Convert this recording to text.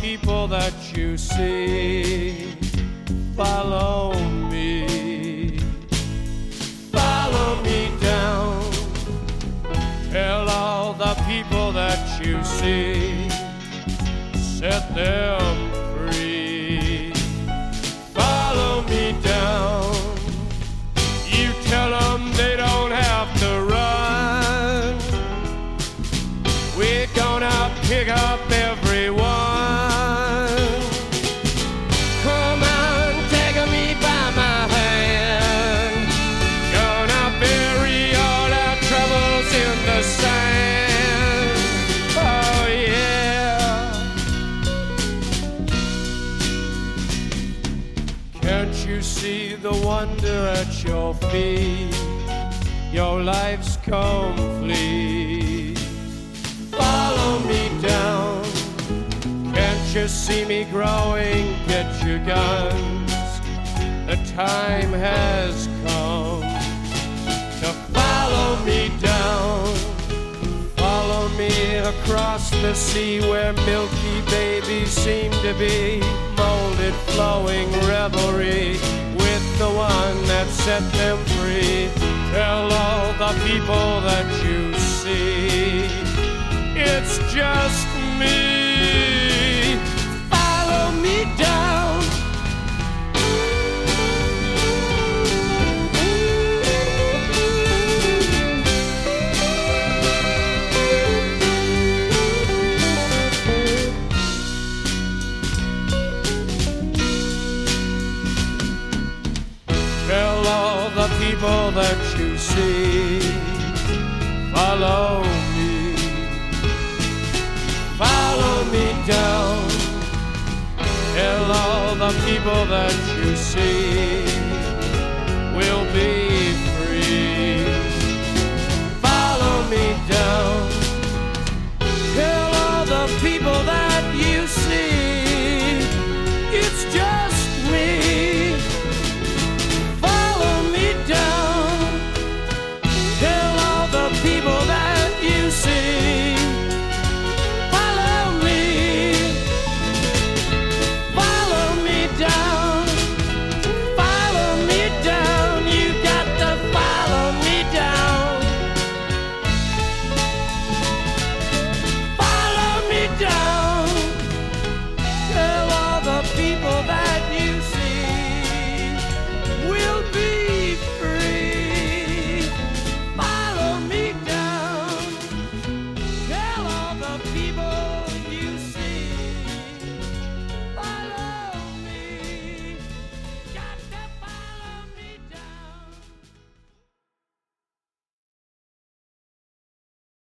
people that you see. Follow me. Follow me down. Tell all the people that you see. Set them free. Follow me down. You tell them they don't have to run. We're gonna pick up you see the wonder at your feet? Your life's complete. Follow me down. Can't you see me growing? Get your guns. The time has come to follow me down. Follow me across the sea where milky babies seem to be. Flowing revelry with the one that set them free. Tell all the people that you see. It's just people that you see. Follow me. Follow me down. Tell all the people that you see.